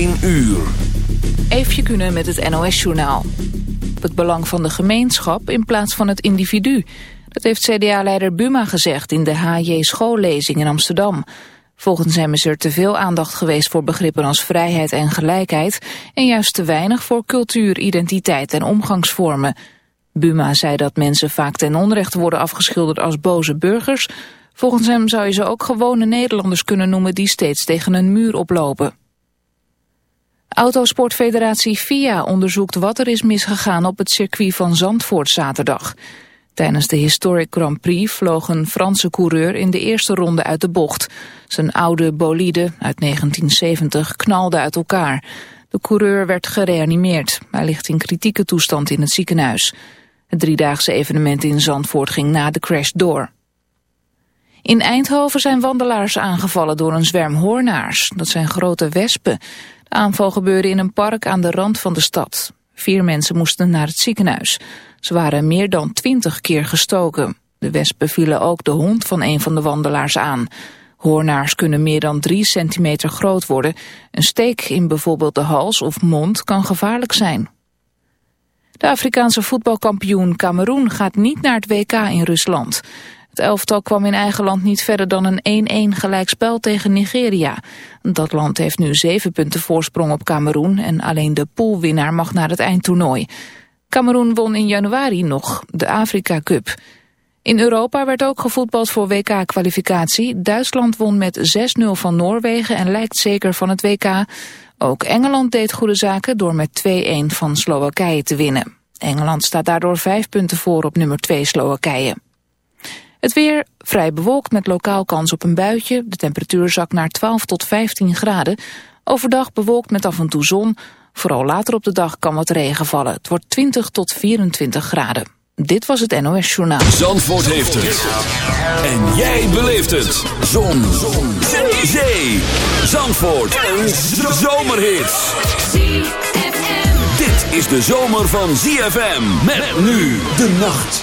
1 uur. Eefje kunnen met het NOS-journaal. Het belang van de gemeenschap in plaats van het individu. Dat heeft CDA-leider Buma gezegd in de HJ schoollezing in Amsterdam. Volgens hem is er te veel aandacht geweest voor begrippen als vrijheid en gelijkheid... en juist te weinig voor cultuur, identiteit en omgangsvormen. Buma zei dat mensen vaak ten onrechte worden afgeschilderd als boze burgers. Volgens hem zou je ze ook gewone Nederlanders kunnen noemen die steeds tegen een muur oplopen. Autosportfederatie FIA onderzoekt wat er is misgegaan op het circuit van Zandvoort zaterdag. Tijdens de Historic Grand Prix vloog een Franse coureur in de eerste ronde uit de bocht. Zijn oude bolide uit 1970 knalde uit elkaar. De coureur werd gereanimeerd. Hij ligt in kritieke toestand in het ziekenhuis. Het driedaagse evenement in Zandvoort ging na de crash door. In Eindhoven zijn wandelaars aangevallen door een zwerm hoornaars. Dat zijn grote wespen. De aanval gebeurde in een park aan de rand van de stad. Vier mensen moesten naar het ziekenhuis. Ze waren meer dan twintig keer gestoken. De wespen vielen ook de hond van een van de wandelaars aan. Hoornaars kunnen meer dan 3 centimeter groot worden. Een steek in bijvoorbeeld de hals of mond kan gevaarlijk zijn. De Afrikaanse voetbalkampioen Cameroen gaat niet naar het WK in Rusland. Het elftal kwam in eigen land niet verder dan een 1-1 gelijkspel tegen Nigeria. Dat land heeft nu zeven punten voorsprong op Cameroen... en alleen de poolwinnaar mag naar het eindtoernooi. Cameroen won in januari nog de Afrika Cup... In Europa werd ook gevoetbald voor WK-kwalificatie. Duitsland won met 6-0 van Noorwegen en lijkt zeker van het WK. Ook Engeland deed goede zaken door met 2-1 van Slowakije te winnen. Engeland staat daardoor vijf punten voor op nummer 2 Slowakije. Het weer vrij bewolkt met lokaal kans op een buitje. De temperatuur zakt naar 12 tot 15 graden. Overdag bewolkt met af en toe zon. Vooral later op de dag kan wat regen vallen. Het wordt 20 tot 24 graden. Dit was het NOS Journaal. Zandvoort heeft het. En jij beleeft het. Zon. zon. Zee. Zee. Zandvoort. Een zomerhit. Dit is de zomer van ZFM. Met nu de nacht.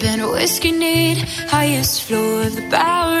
been a whiskey need, highest floor of the Bowery.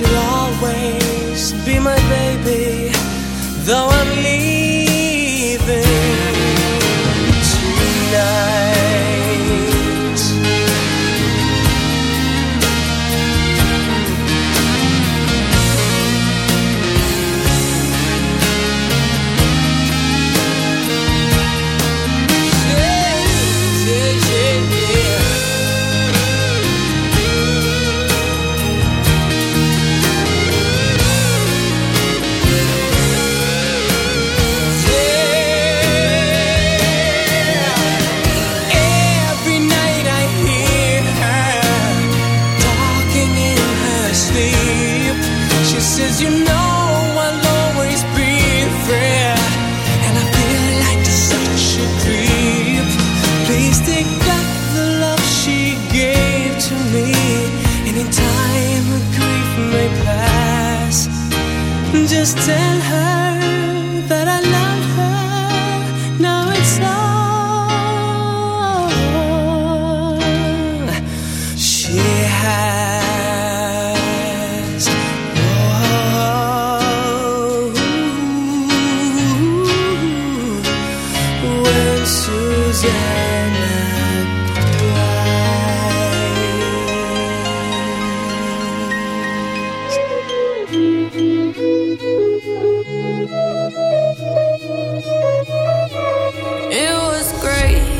what you like. this time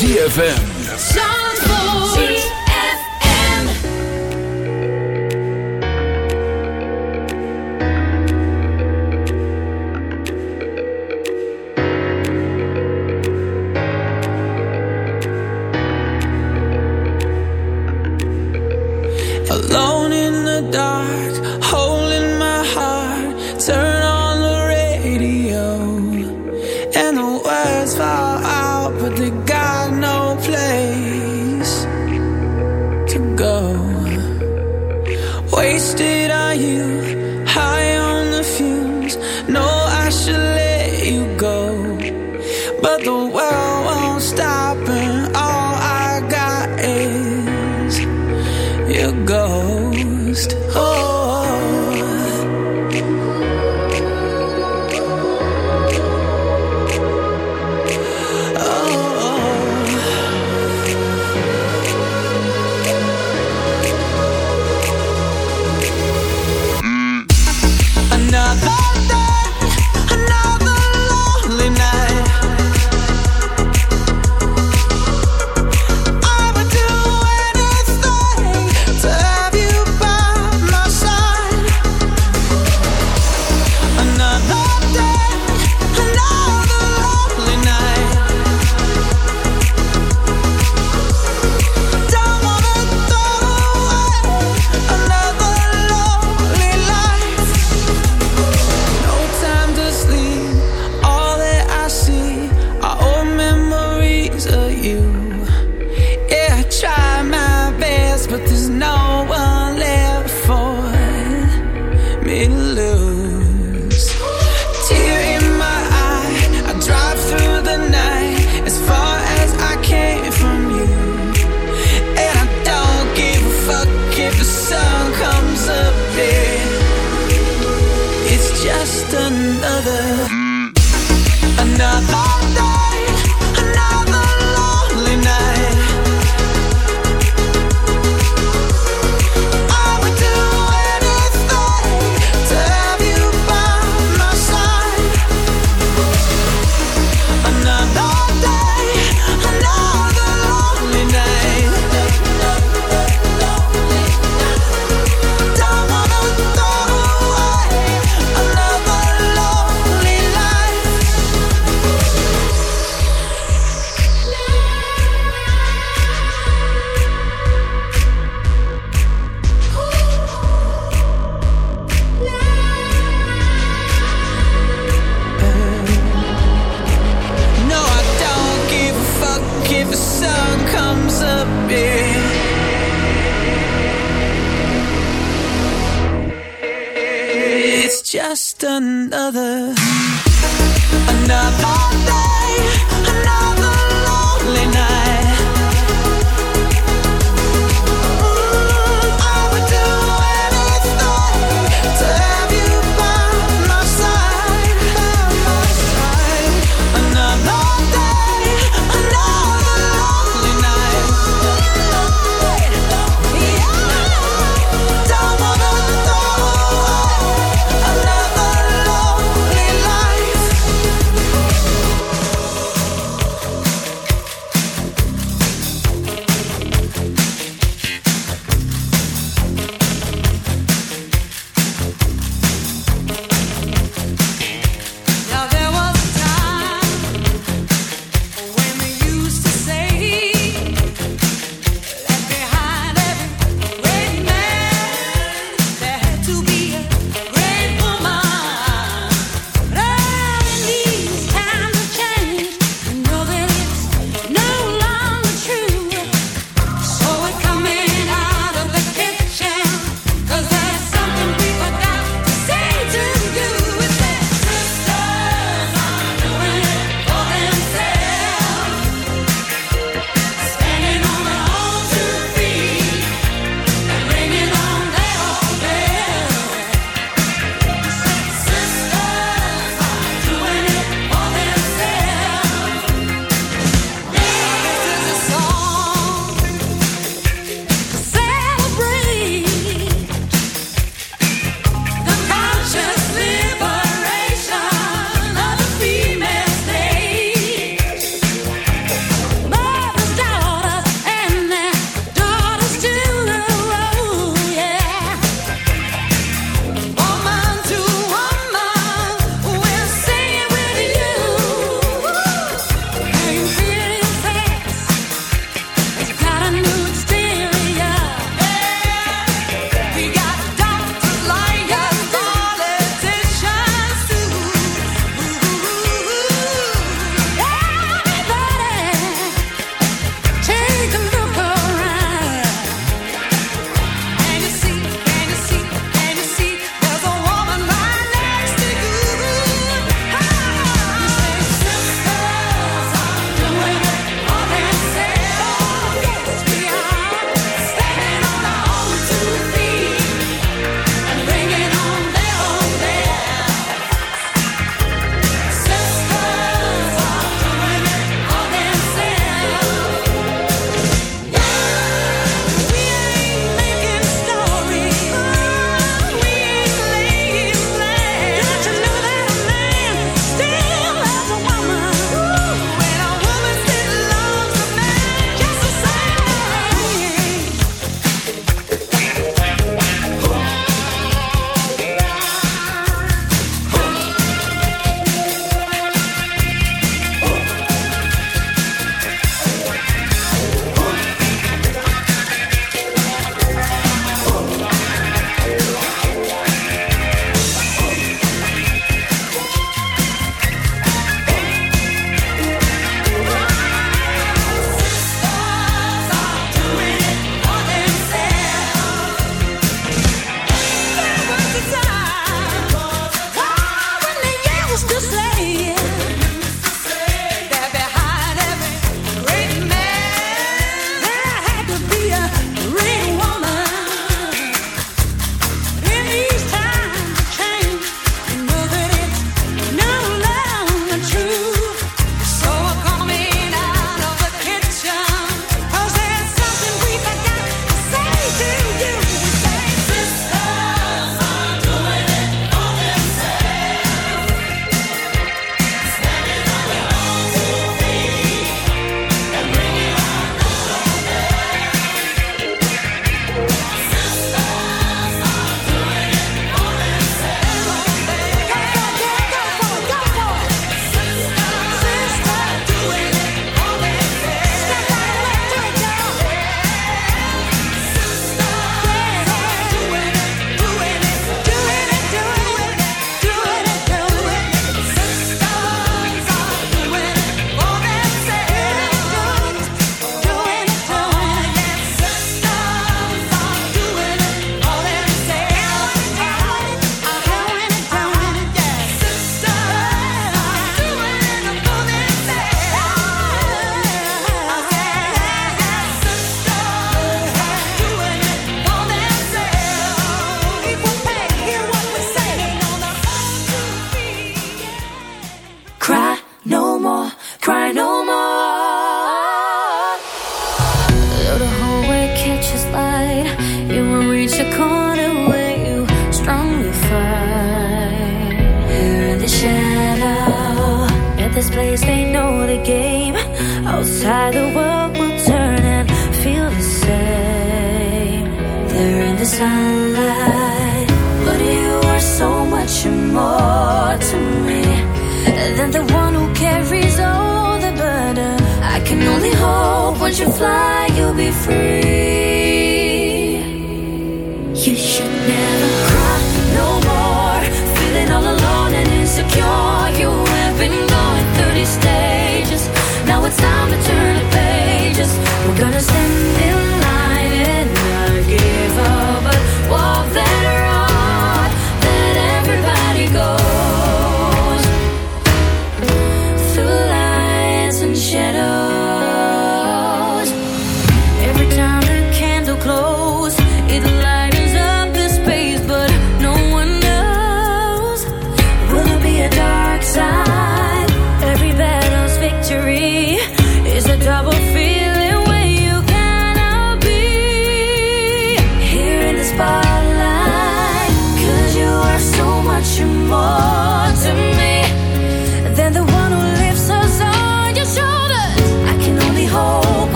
ZFM.